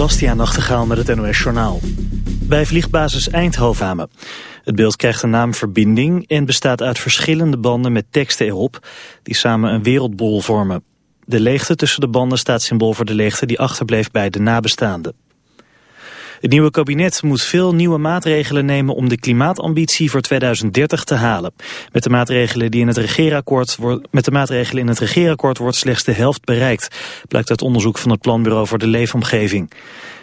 Bastiaan Nachtegaal met het NOS Journaal. Bij vliegbasis Eindhoven. Het beeld krijgt de naam Verbinding en bestaat uit verschillende banden met teksten erop... die samen een wereldbol vormen. De leegte tussen de banden staat symbool voor de leegte die achterbleef bij de nabestaanden. Het nieuwe kabinet moet veel nieuwe maatregelen nemen om de klimaatambitie voor 2030 te halen. Met de maatregelen, die in het regeerakkoord, met de maatregelen in het regeerakkoord wordt slechts de helft bereikt, blijkt uit onderzoek van het Planbureau voor de Leefomgeving.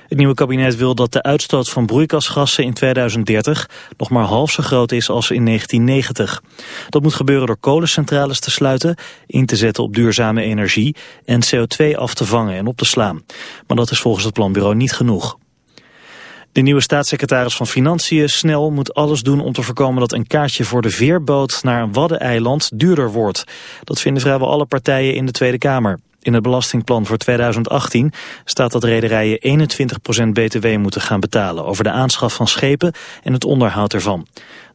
Het nieuwe kabinet wil dat de uitstoot van broeikasgassen in 2030 nog maar half zo groot is als in 1990. Dat moet gebeuren door kolencentrales te sluiten, in te zetten op duurzame energie en CO2 af te vangen en op te slaan. Maar dat is volgens het planbureau niet genoeg. De nieuwe staatssecretaris van Financiën, Snel, moet alles doen om te voorkomen dat een kaartje voor de veerboot naar een waddeneiland duurder wordt. Dat vinden vrijwel alle partijen in de Tweede Kamer. In het belastingplan voor 2018 staat dat rederijen 21% btw moeten gaan betalen over de aanschaf van schepen en het onderhoud ervan.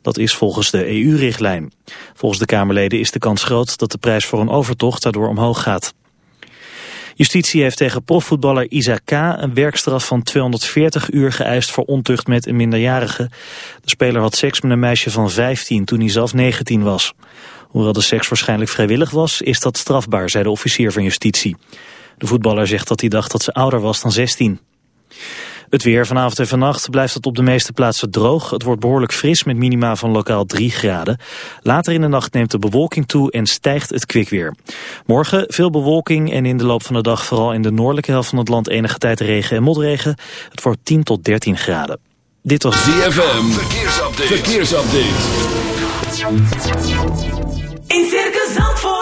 Dat is volgens de EU-richtlijn. Volgens de Kamerleden is de kans groot dat de prijs voor een overtocht daardoor omhoog gaat. Justitie heeft tegen profvoetballer Isa K. een werkstraf van 240 uur geëist voor ontucht met een minderjarige. De speler had seks met een meisje van 15 toen hij zelf 19 was. Hoewel de seks waarschijnlijk vrijwillig was, is dat strafbaar, zei de officier van justitie. De voetballer zegt dat hij dacht dat ze ouder was dan 16. Het weer vanavond en vannacht blijft het op de meeste plaatsen droog. Het wordt behoorlijk fris met minima van lokaal 3 graden. Later in de nacht neemt de bewolking toe en stijgt het kwikweer. Morgen veel bewolking en in de loop van de dag vooral in de noordelijke helft van het land enige tijd regen en motregen. Het wordt 10 tot 13 graden. Dit was ZFM. Verkeersupdate. Verkeersupdate. In Circus Zandvoort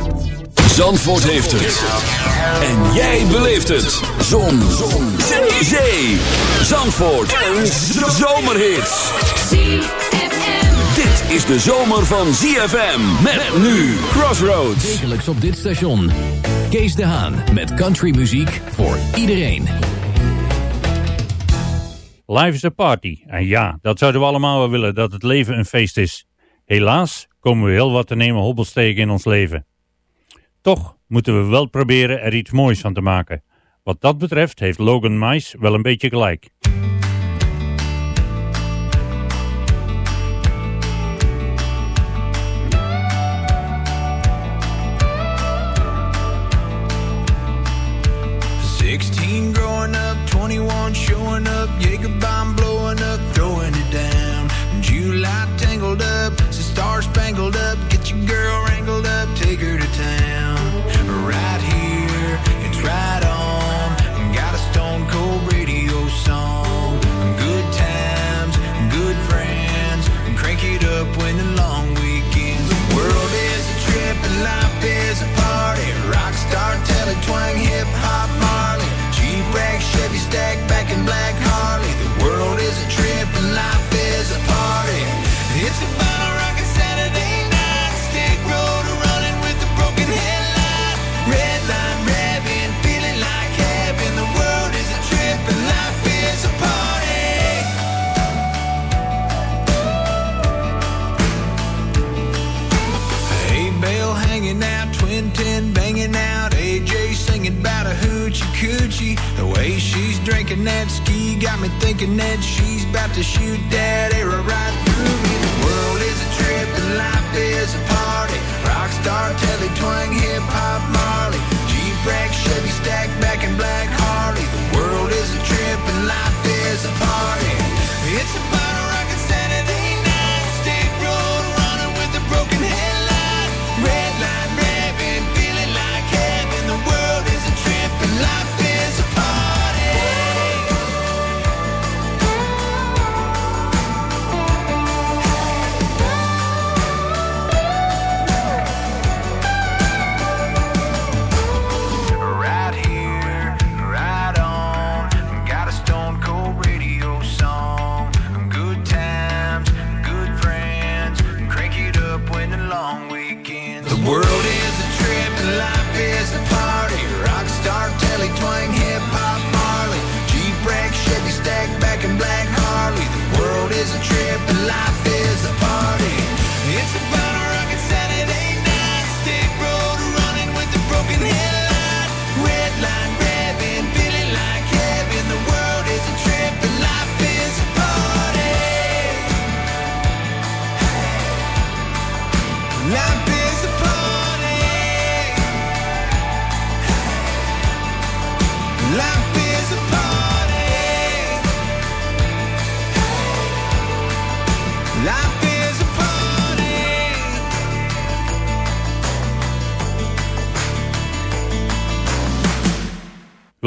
Zandvoort heeft het. En jij beleeft het. Zon. Zon. Zee. Zee. Zandvoort. Een zomerhit. Dit is de zomer van ZFM. Met nu Crossroads. Wekelijks op dit station. Kees de Haan met countrymuziek voor iedereen. Life is a party. En ja, dat zouden we allemaal wel willen, dat het leven een feest is. Helaas komen we heel wat te nemen hobbels tegen in ons leven. Toch moeten we wel proberen er iets moois van te maken. Wat dat betreft heeft Logan Mice wel een beetje gelijk. Sixteen growing up, 21 showing up, Jagerbomb blowing up, throwing it down. July tangled up, so star spangled up, Twang, hip hop, Marley. Rag, Chevy stack, back in black. she, the way she's drinking that ski got me thinking that she's about to shoot that arrow right through me. The world is a trip and life is a party. Rockstar, Telly Twang, hip hop, Marley. Jeep rack, Chevy stack, back in black Harley. The world is a trip and life is a party. It's a party.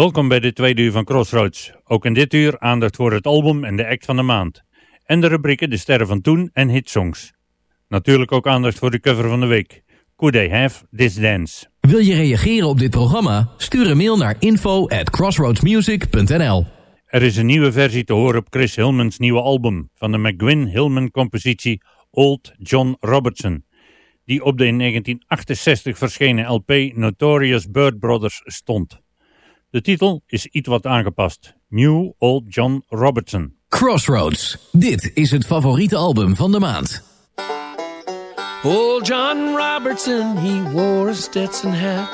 Welkom bij de tweede uur van Crossroads. Ook in dit uur aandacht voor het album en de act van de maand. En de rubrieken De Sterren van Toen en Hitsongs. Natuurlijk ook aandacht voor de cover van de week. Could They Have This Dance? Wil je reageren op dit programma? Stuur een mail naar info at crossroadsmusic.nl Er is een nieuwe versie te horen op Chris Hillmans nieuwe album van de McGuinn Hillman compositie Old John Robertson, die op de in 1968 verschenen LP Notorious Bird Brothers stond. De titel is iets wat aangepast. New Old John Robertson. Crossroads. Dit is het favoriete album van de maand. Old John Robertson, he wore a Stetson hat.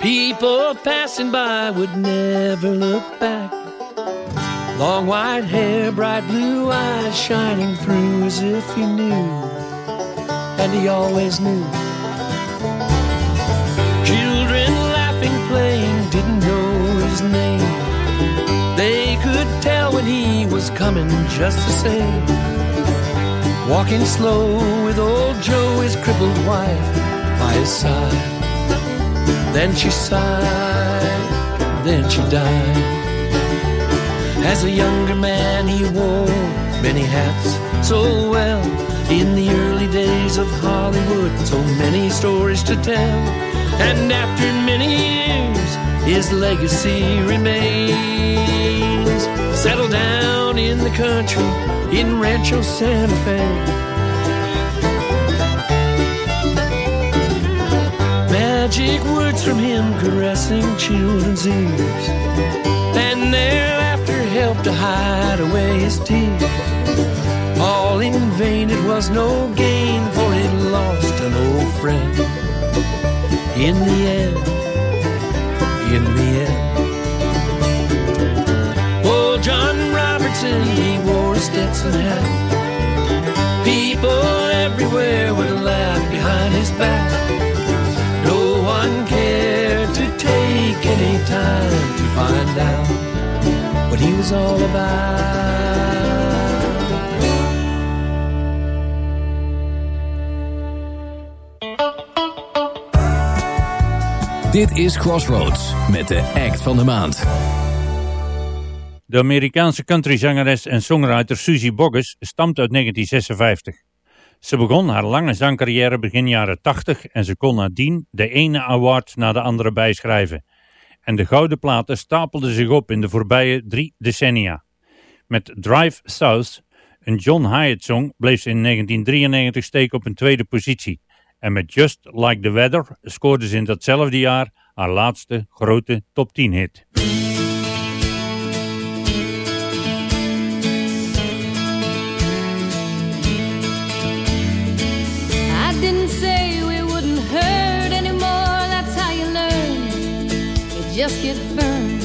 People passing by would never look back. Long white hair, bright blue eyes shining through as if he knew. And he always knew. Tell when he was coming just the same. Walking slow with old Joe, his crippled wife, by his side. Then she sighed, then she died. As a younger man, he wore many hats so well. In the early days of Hollywood, so many stories to tell. And after many years, his legacy remains. Settled down in the country in Rancho Santa Fe. Magic words from him caressing children's ears. And their laughter helped to hide away his tears. All in vain, it was no gain, for he lost an old friend. In the end, in the end. Robertson, he wore a Stetson hat. People everywhere would laugh behind his back. No one cared to take any time to find out what he was all about. Is Crossroads met de act van de maand. De Amerikaanse countryzangeres en songwriter Susie Boggess stamt uit 1956. Ze begon haar lange zangcarrière begin jaren 80 en ze kon nadien de ene award na de andere bijschrijven. En de gouden platen stapelden zich op in de voorbije drie decennia. Met Drive South, een John Hyatt song, bleef ze in 1993 steken op een tweede positie. En met Just Like the Weather scoorde ze in datzelfde jaar haar laatste grote top 10 hit. just get burned.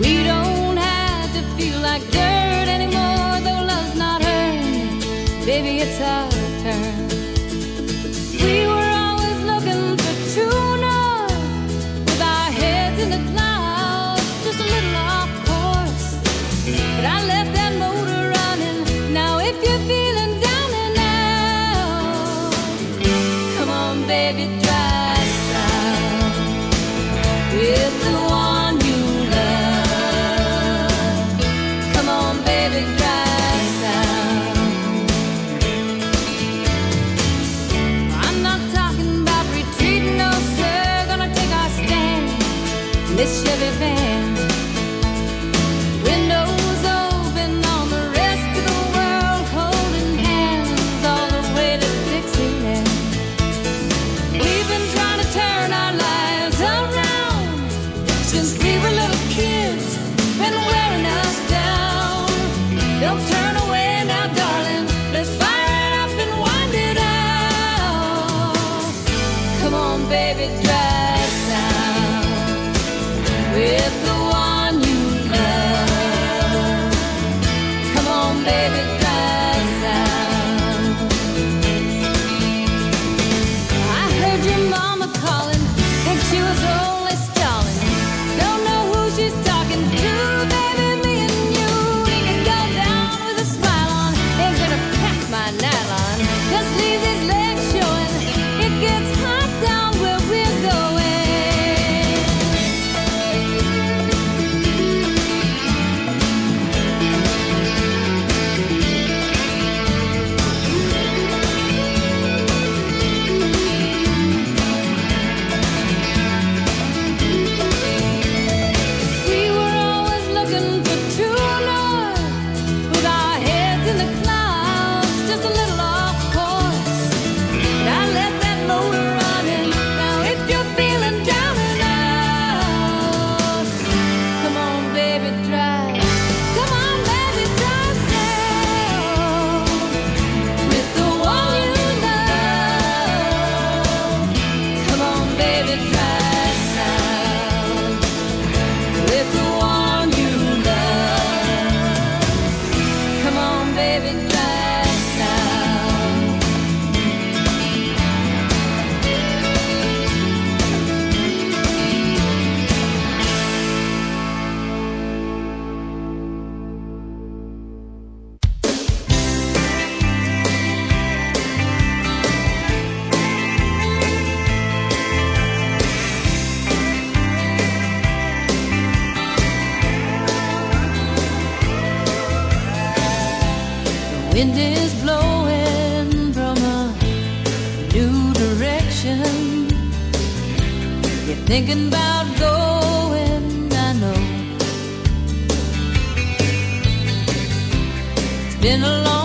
We don't have to feel like dirt anymore, though love's not hurt, Baby, it's ours. Thinking about going, I know. It's been a long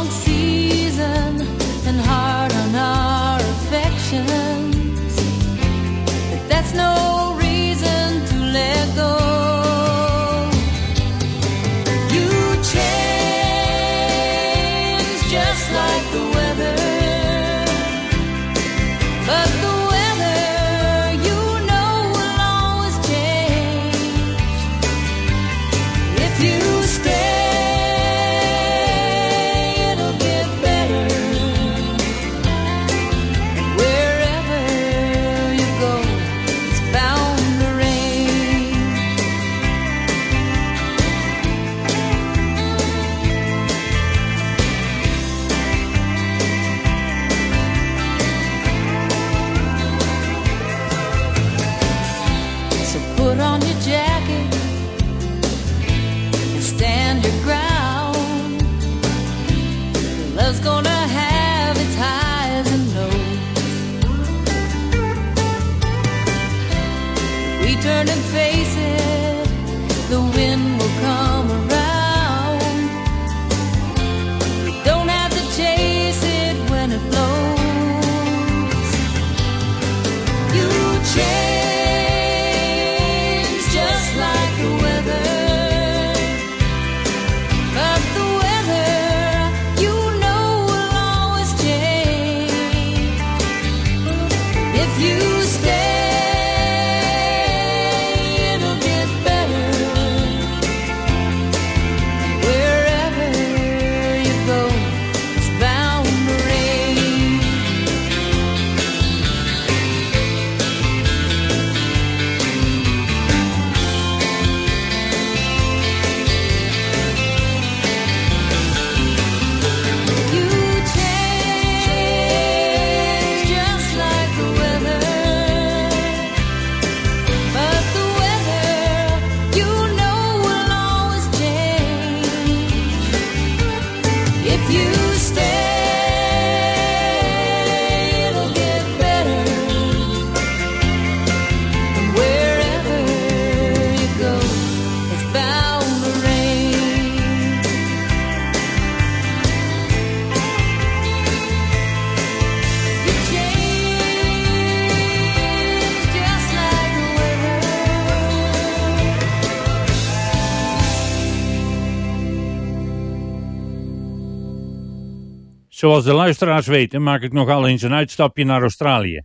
Zoals de luisteraars weten maak ik nogal eens een uitstapje naar Australië.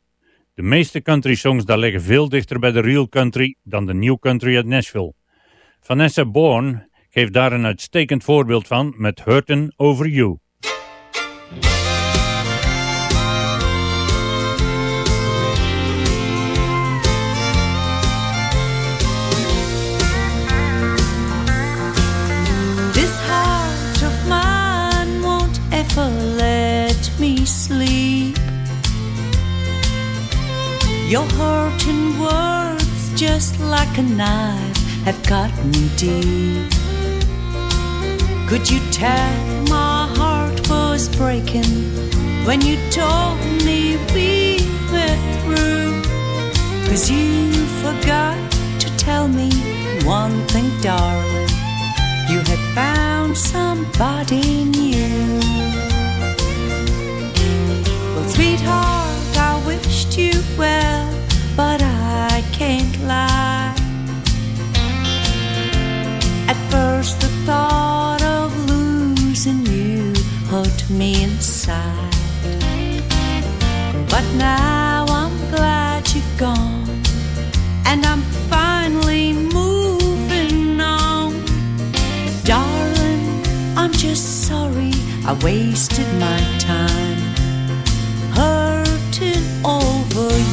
De meeste country songs daar liggen veel dichter bij de real country dan de new country uit Nashville. Vanessa Bourne geeft daar een uitstekend voorbeeld van met Hurtin' Over You. Your hurting words, just like a knife, have cut me deep. Could you tell my heart was breaking when you told me we were through? Cause you forgot to tell me one thing, darling. You had found somebody new. Sweetheart, I wished you well, but I can't lie. At first, the thought of losing you hurt me inside. But now I'm glad you're gone, and I'm finally moving on. Darling, I'm just sorry I wasted my time foi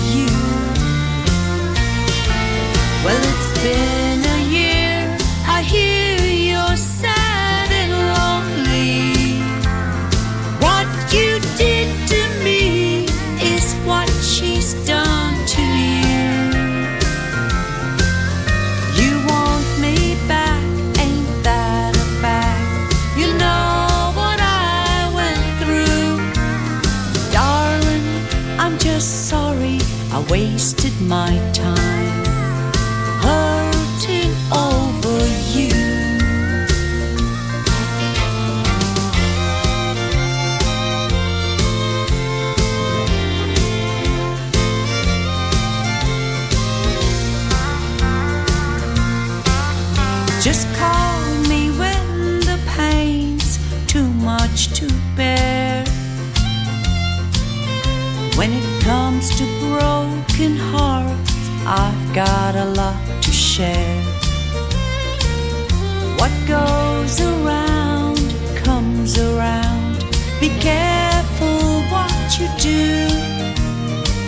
Just call me when the pain's too much to bear. When it comes to broken hearts, I've got a lot to share. What goes around comes around. Be careful what you do.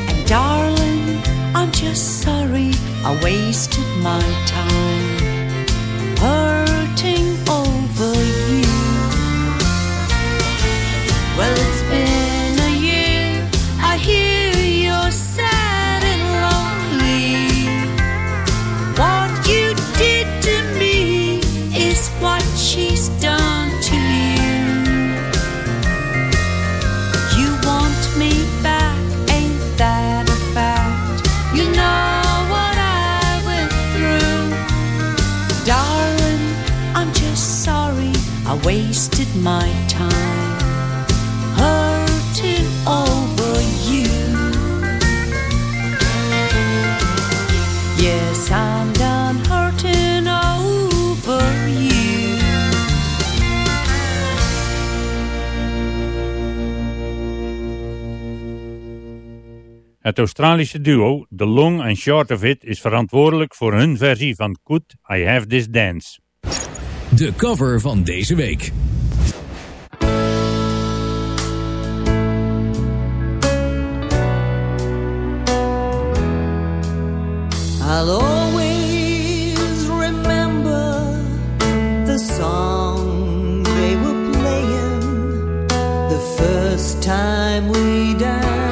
And darling, I'm just sorry I wasted my time hurting over you. Well, my time hurting over you. Yes, I'm done hurting over you. Het Australische duo The Long and Short of It is verantwoordelijk voor hun versie van Could I Have This Dance. De cover van deze week. I'll always remember the song they were playing the first time we danced,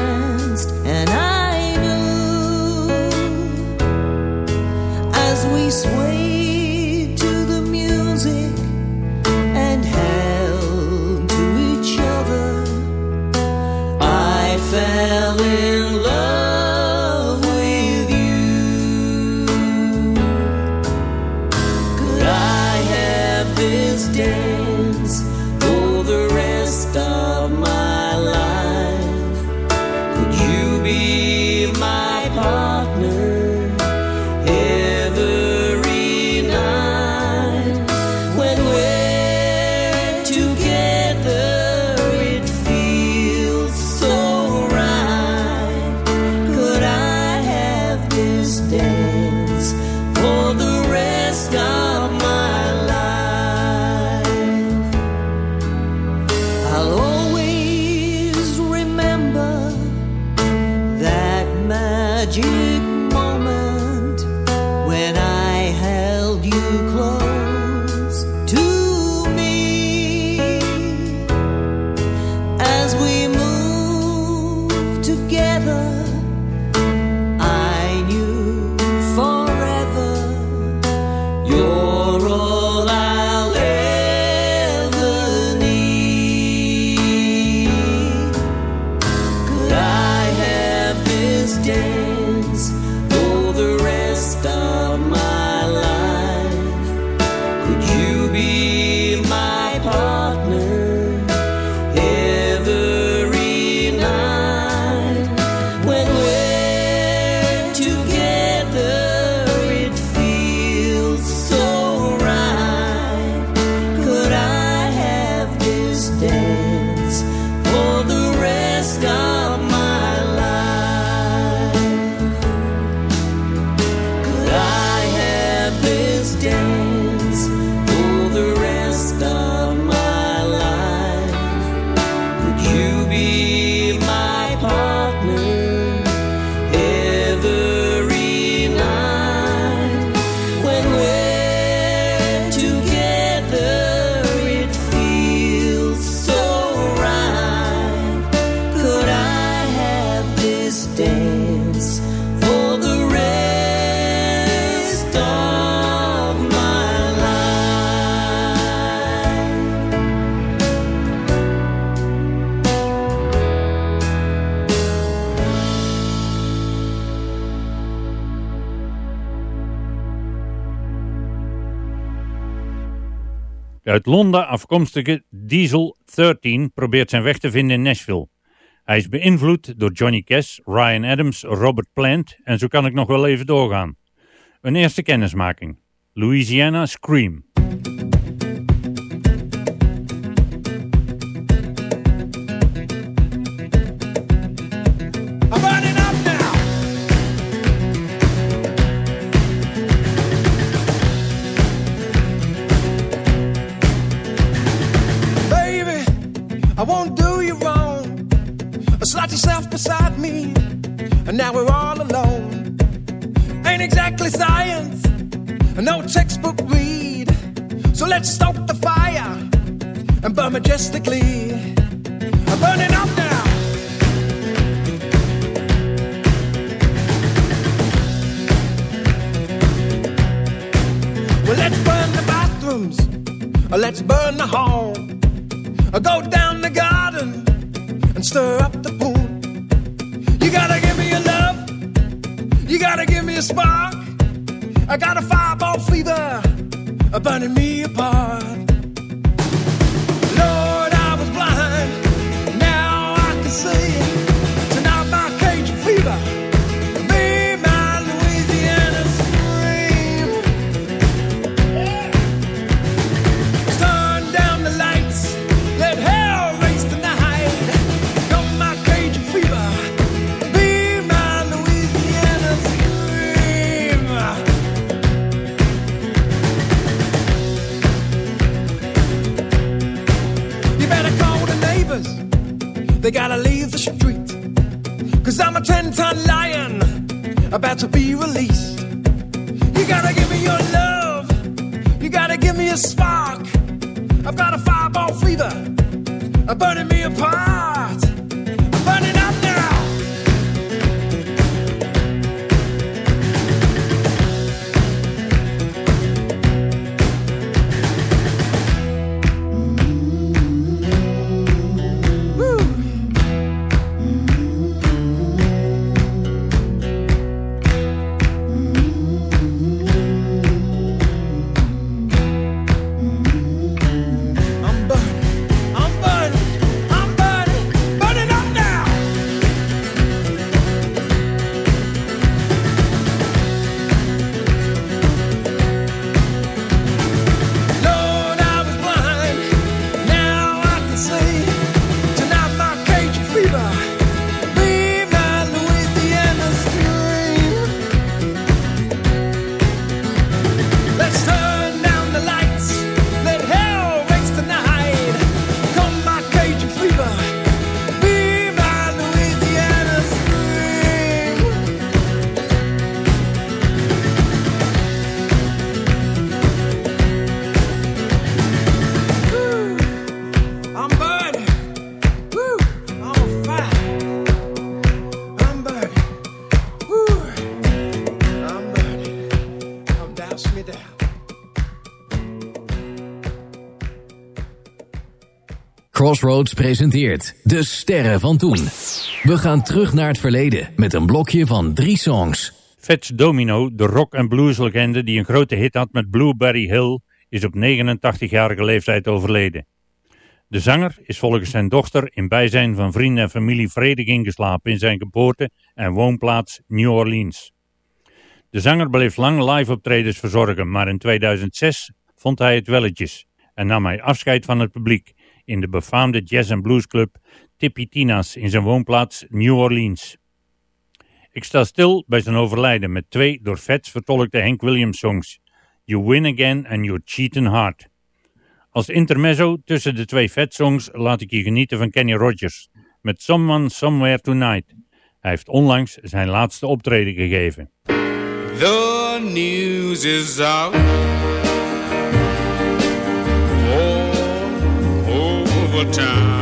Londen afkomstige Diesel 13 probeert zijn weg te vinden in Nashville. Hij is beïnvloed door Johnny Cash, Ryan Adams, Robert Plant en zo kan ik nog wel even doorgaan. Een eerste kennismaking. Louisiana Scream. Yourself beside me, and now we're all alone. Ain't exactly science, no textbook read. So let's stoke the fire and burn majestically. I'm burning up now. Well, let's burn the bathrooms. Or let's burn the hall. Go down the garden and stir up the gotta give me your love. You gotta give me a spark. I got a fireball fever burning me apart. About to be released. You gotta give me your love. You gotta give me a spark. I've got a fireball fever. I'm burning me Crossroads presenteert De Sterren van Toen. We gaan terug naar het verleden met een blokje van drie songs. Fats Domino, de rock- en blueslegende die een grote hit had met Blueberry Hill, is op 89-jarige leeftijd overleden. De zanger is volgens zijn dochter in bijzijn van vrienden en familie vredig ingeslapen in zijn geboorte- en woonplaats New Orleans. De zanger bleef lang live optredens verzorgen, maar in 2006 vond hij het welletjes en nam hij afscheid van het publiek in de befaamde jazz- en bluesclub Tippy Tina's in zijn woonplaats New Orleans. Ik sta stil bij zijn overlijden met twee door Fats vertolkte Hank Williams songs, You Win Again en You're Cheatin' Hard. Als intermezzo tussen de twee Fats songs laat ik je genieten van Kenny Rogers met Someone Somewhere Tonight. Hij heeft onlangs zijn laatste optreden gegeven. The news is out over time.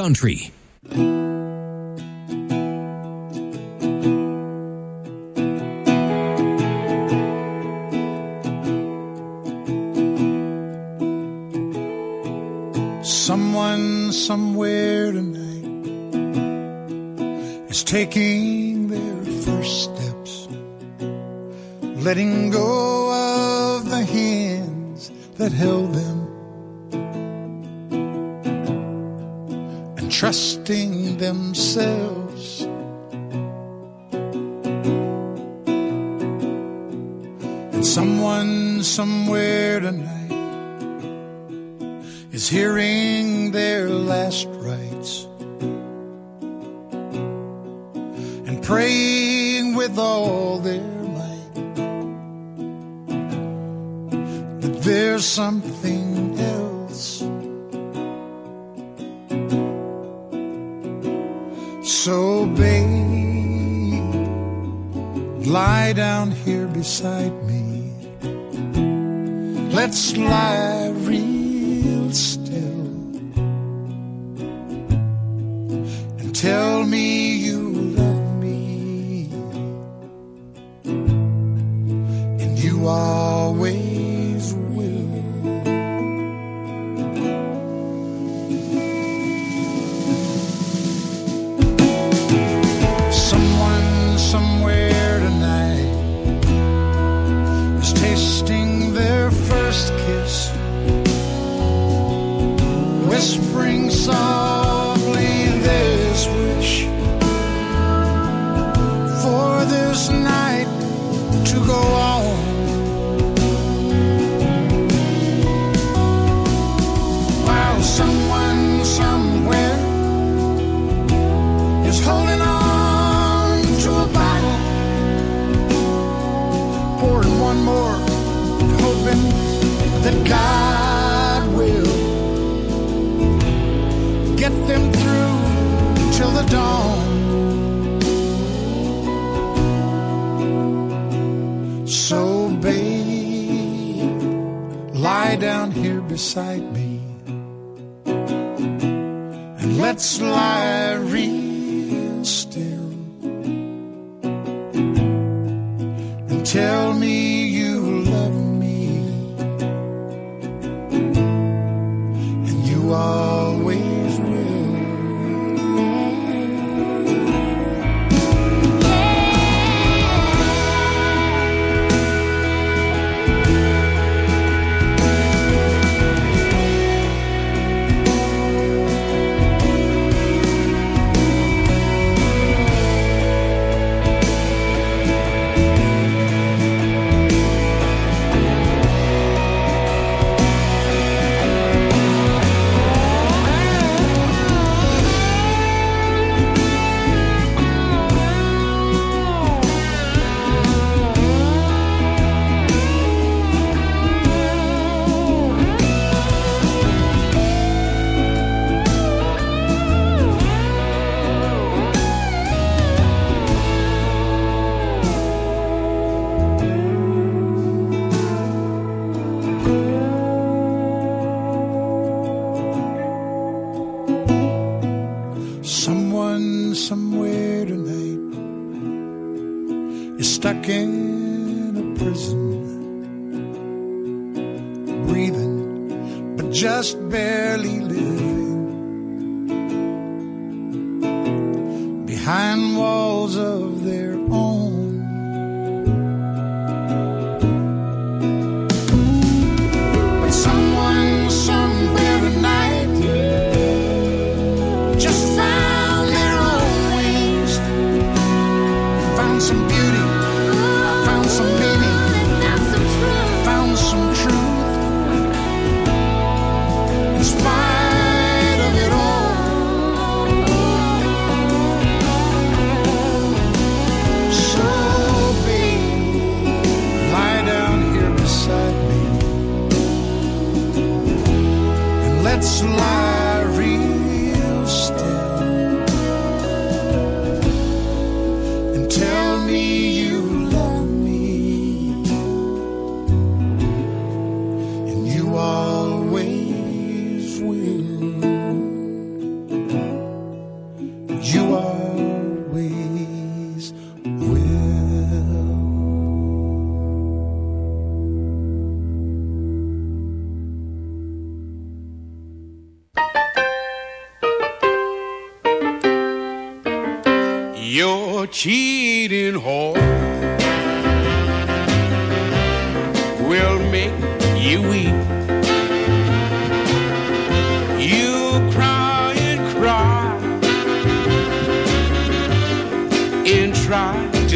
Country.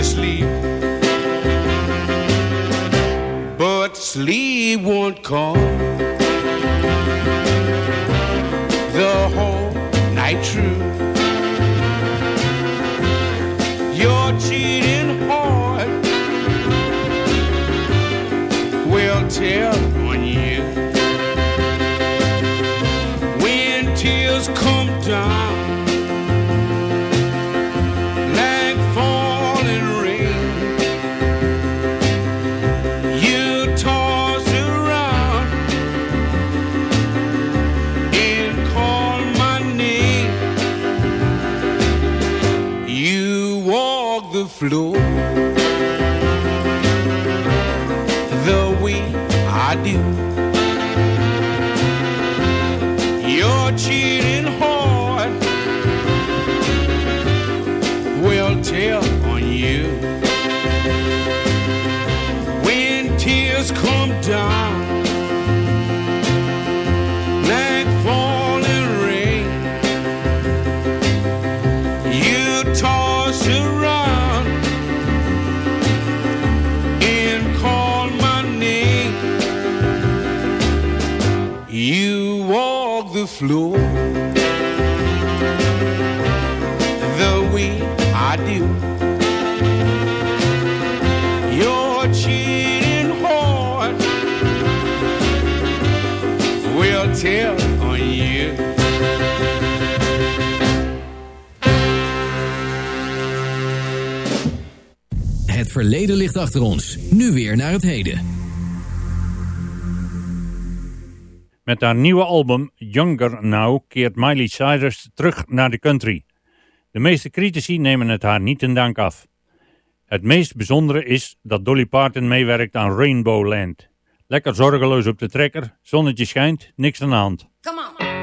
sleep. But sleep won't come the whole night through. verleden ligt achter ons. Nu weer naar het heden. Met haar nieuwe album Younger Now keert Miley Cyrus terug naar de country. De meeste critici nemen het haar niet in dank af. Het meest bijzondere is dat Dolly Parton meewerkt aan Rainbow Land. Lekker zorgeloos op de trekker, zonnetje schijnt, niks aan de hand. Come on.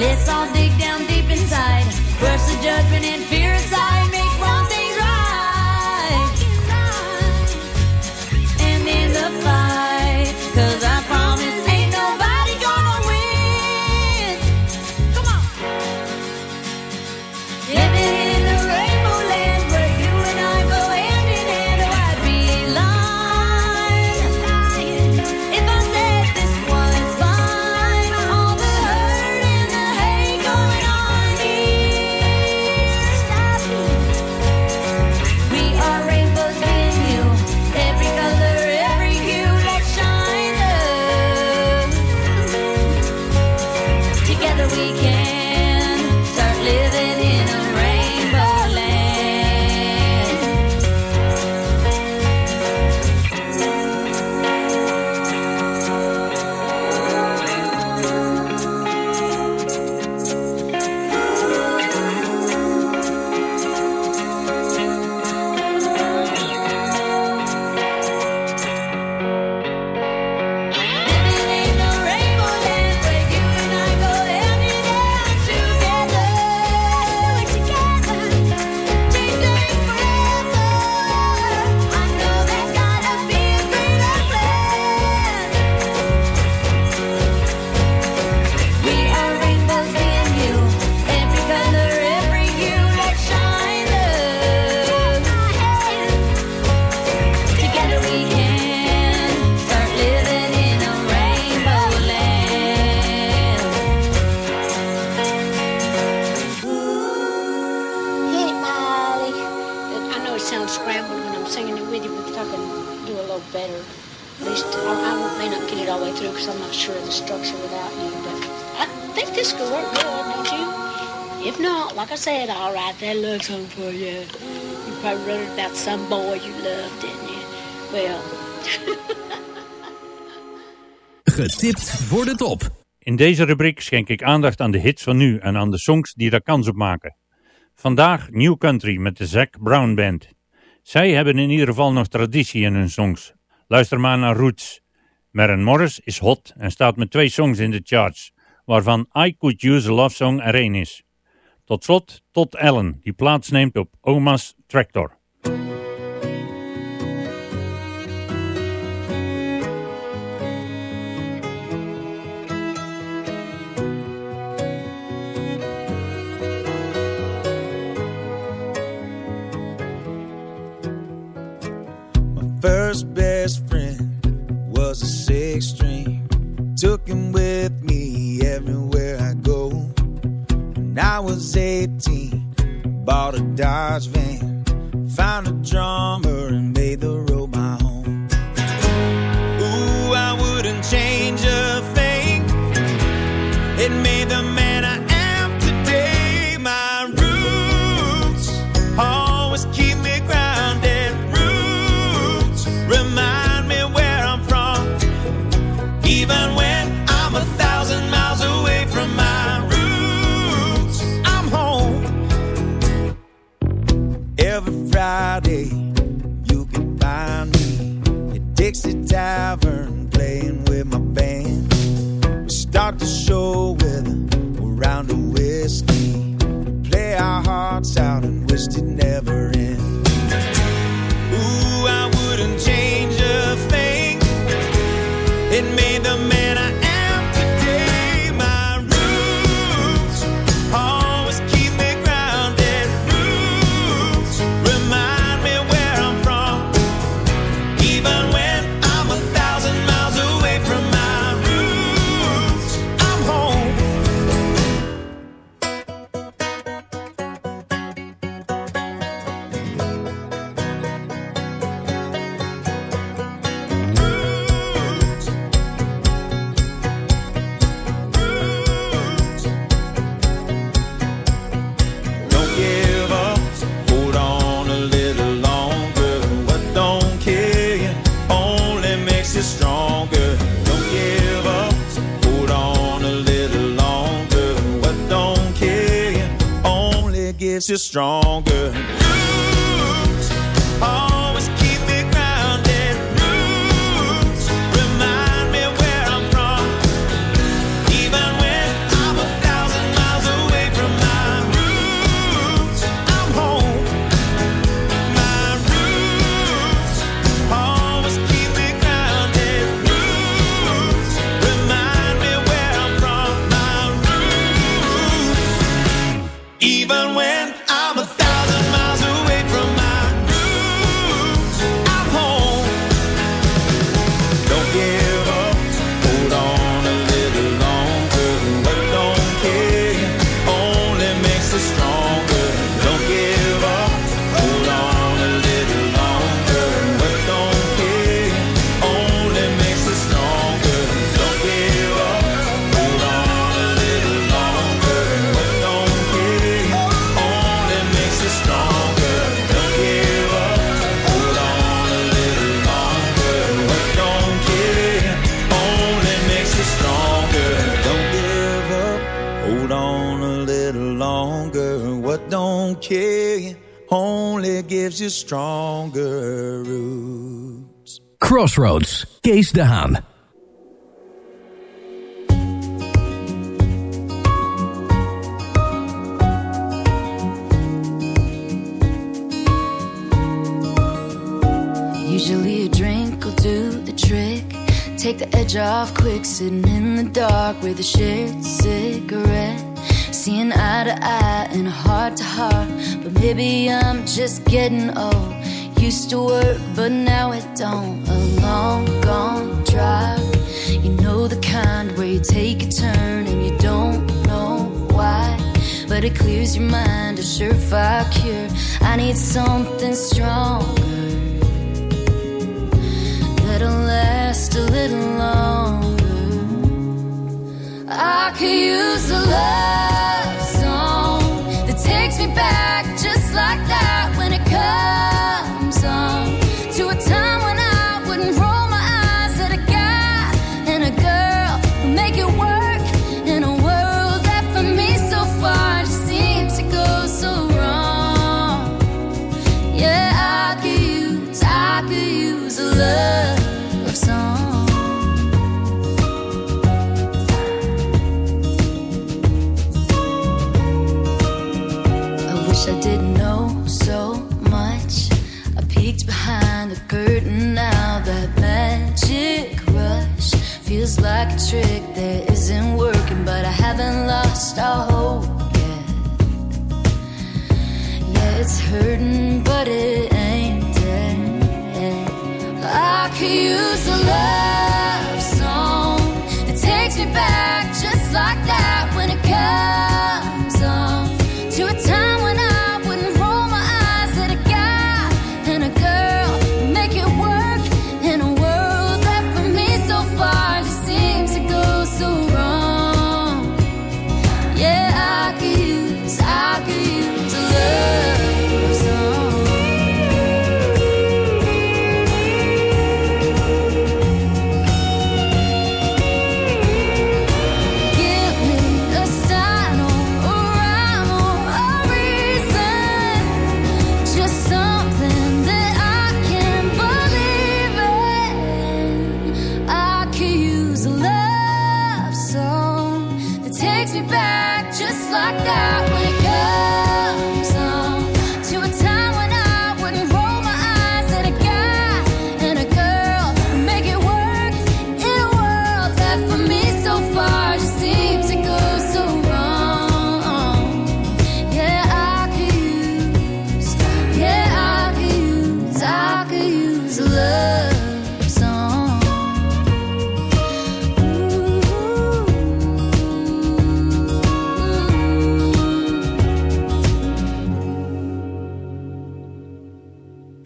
Let's all dig down deep inside, brush the judgment and fear aside, make little better. At least I, I may not get it all the way through because I'm not sure of the structure without you, but I think this could work good, don't you? If not, like I said, I'll write that love song for you. You probably wrote it about some boy you loved, didn't you? Well, Getipt voor de top. In deze rubriek schenk ik aandacht aan de hits van nu en aan de songs die daar kans op maken. Vandaag New Country met de Zac Brown Band. Zij hebben in ieder geval nog traditie in hun songs. Luister maar naar Roots. Maren Morris is hot en staat met twee songs in de charts, waarvan I Could Use a Love Song er één is. Tot slot Todd Allen, die plaatsneemt op Oma's Tractor. First best friend was a six string. Took him with me everywhere I go. When I was 18, bought a Dodge van. Found a drummer and made the road my home. Ooh, I wouldn't change a thing. It made the man I Friday, you can find me at Dixie Tavern playing with my band. We start the show with a round of whiskey. Play our hearts out and wish it never stronger roots. Crossroads, case down Usually a drink will do the trick. Take the edge off quick, sitting in the dark with a shared cigarette seeing eye to eye and heart to heart. But maybe I'm just getting old. Used to work, but now it don't. A long gone drive, you know the kind where you take a turn and you don't know why. But it clears your mind, a surefire cure. I need something stronger that'll last a little longer. I could use the love. didn't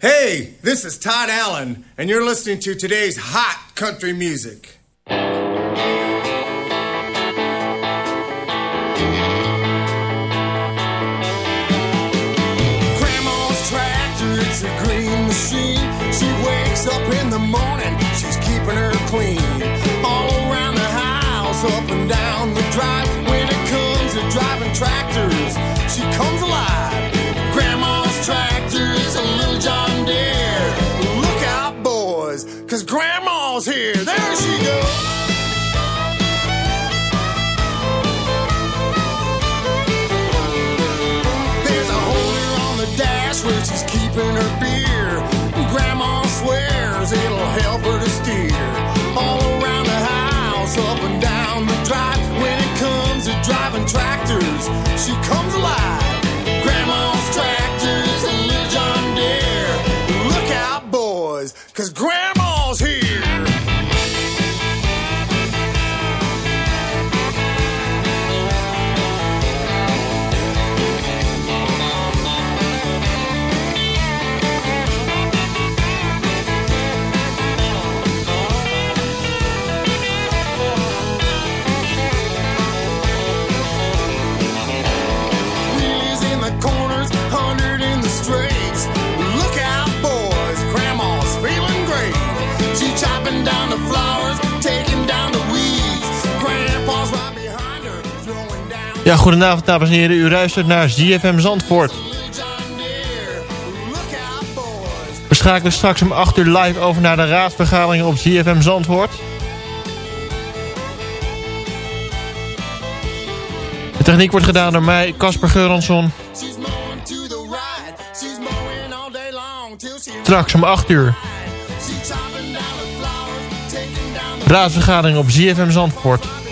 Hey, this is Todd Allen, and you're listening to today's hot country music. Grandma's tractor, it's a green machine. She wakes up in the morning, she's keeping her clean. All around the house, up and down the drive. Grandma's here. There she goes. There's a holder on the dash where she's keeping her beer. Grandma swears it'll help her to steer all around the house, up and down the drive. When it comes to driving tractors, she comes alive. Ja, goedenavond dames en heren. U luistert naar ZFM Zandvoort. We schakelen straks om 8 uur live over naar de raadsvergadering op ZFM Zandvoort. De techniek wordt gedaan door mij, Casper Geuransson. Straks om 8 uur. Raadsvergadering op ZFM Zandvoort.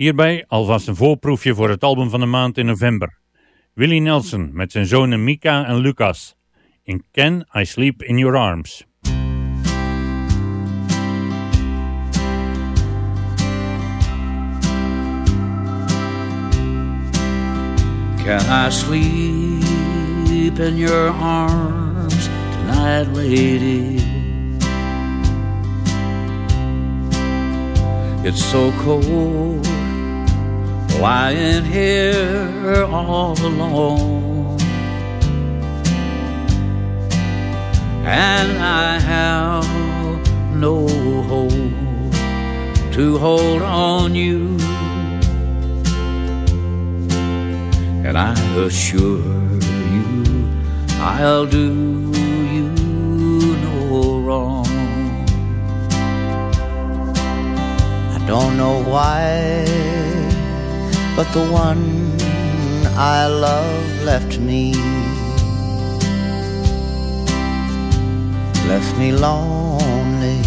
Hierbij alvast een voorproefje voor het album van de maand in november. Willie Nelson met zijn zonen Mika en Lucas in Can I Sleep in Your Arms. Can I sleep in your arms tonight, lady? It's so cold lying here all alone. And I have no hope to hold on you. And I assure you, I'll do you no wrong. I don't know why, but the one I love left me. Left me lonely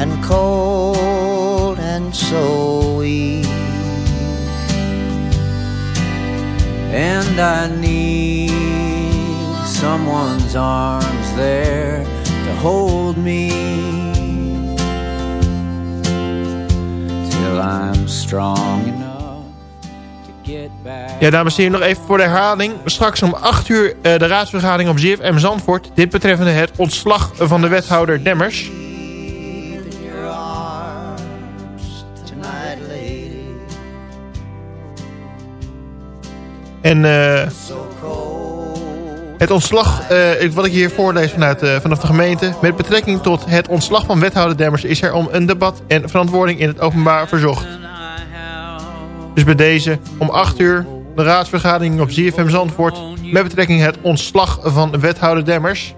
and cold and so weak. And I need someone's arms there to hold me till I'm strong enough Ja, dames en heren, nog even voor de herhaling. Straks om 8 uur eh, de raadsvergadering op ZFM Zandvoort. Dit betreffende het ontslag van de wethouder Demmers. En eh, het ontslag, eh, wat ik hier voorlees vanuit, vanaf de gemeente... met betrekking tot het ontslag van wethouder Demmers... is er om een debat en verantwoording in het openbaar verzocht. Dus bij deze om 8 uur de raadsvergadering op ZFM Zandvoort... met betrekking het ontslag van wethouder Demmers.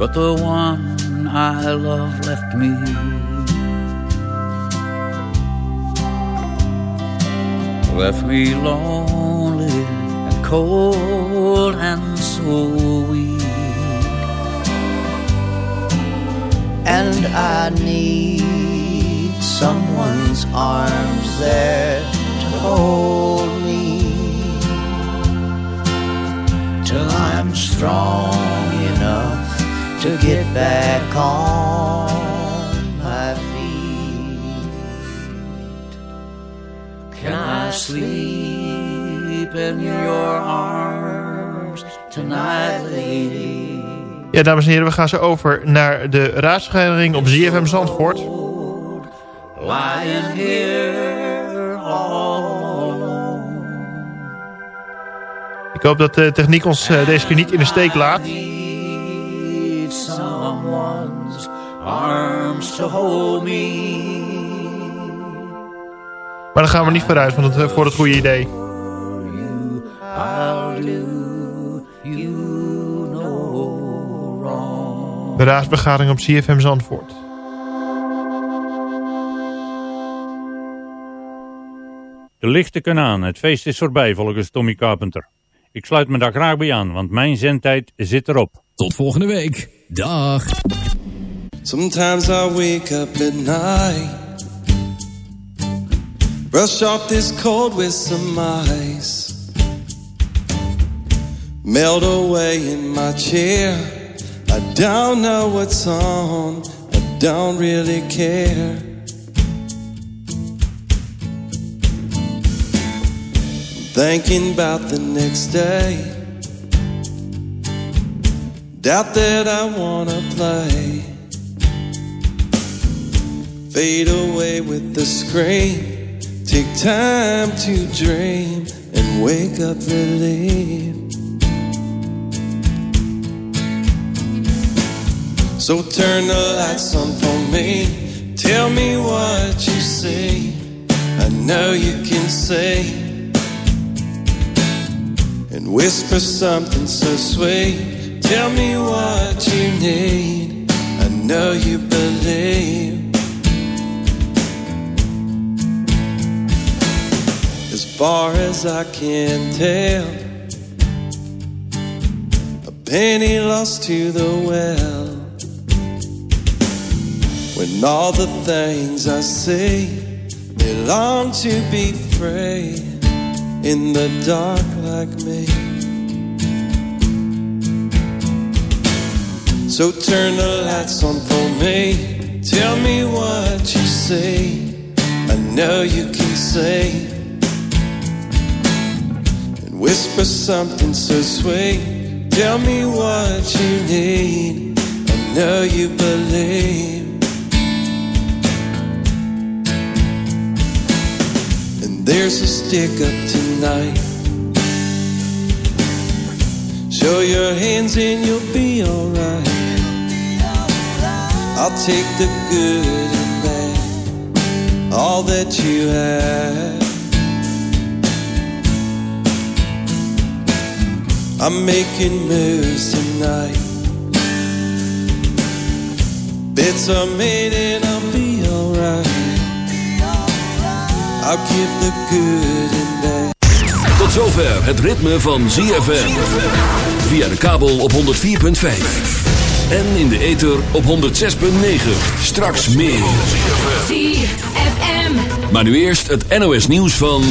But the one I love left me. Left me lonely and cold and so weak. And I need someone's arms there to hold me till I'm strong to get back on my feet. Can I sleep in your arms tonight, lady? Ja, dames en heren, we gaan zo over naar de raadsvergadering op ZFM Zandvoort. Lying here all alone. Ik hoop dat de techniek ons eh, deze keer niet in de steek laat. Arms to hold me. Maar dan gaan we niet vooruit van het, eh, voor het goede idee. De raadsvergadering op ZFM Zandvoort. De lichten kunnen aan, het feest is voorbij volgens Tommy Carpenter. Ik sluit me daar graag bij aan, want mijn zendtijd zit erop. Tot volgende week. Dag. Sometimes I wake up at night, brush off this cold with some ice, melt away in my chair. I don't know what's on, I don't really care. Thinking about the next day, doubt that I wanna play. Fade away with the screen. Take time to dream and wake up relieved. So turn the lights on for me. Tell me what you see. I know you can say and whisper something so sweet. Tell me what you need. I know you believe. Far as I can tell, a penny lost to the well. When all the things I see belong to be free in the dark like me. So turn the lights on for me. Tell me what you see. I know you can say and whisper something so sweet. Tell me what you need. I know you believe. And there's a stick up tonight. Show your hands and you'll be alright. I'll take the good and bad, all that you have. I'm making moves tonight. Bits are made and I'll be alright. I'll give the good and bad. Tot zover het ritme van ZFM. Via de kabel op 104.5. En in de ether op 106.9. Straks meer. ZFM. Maar nu eerst het NOS nieuws van...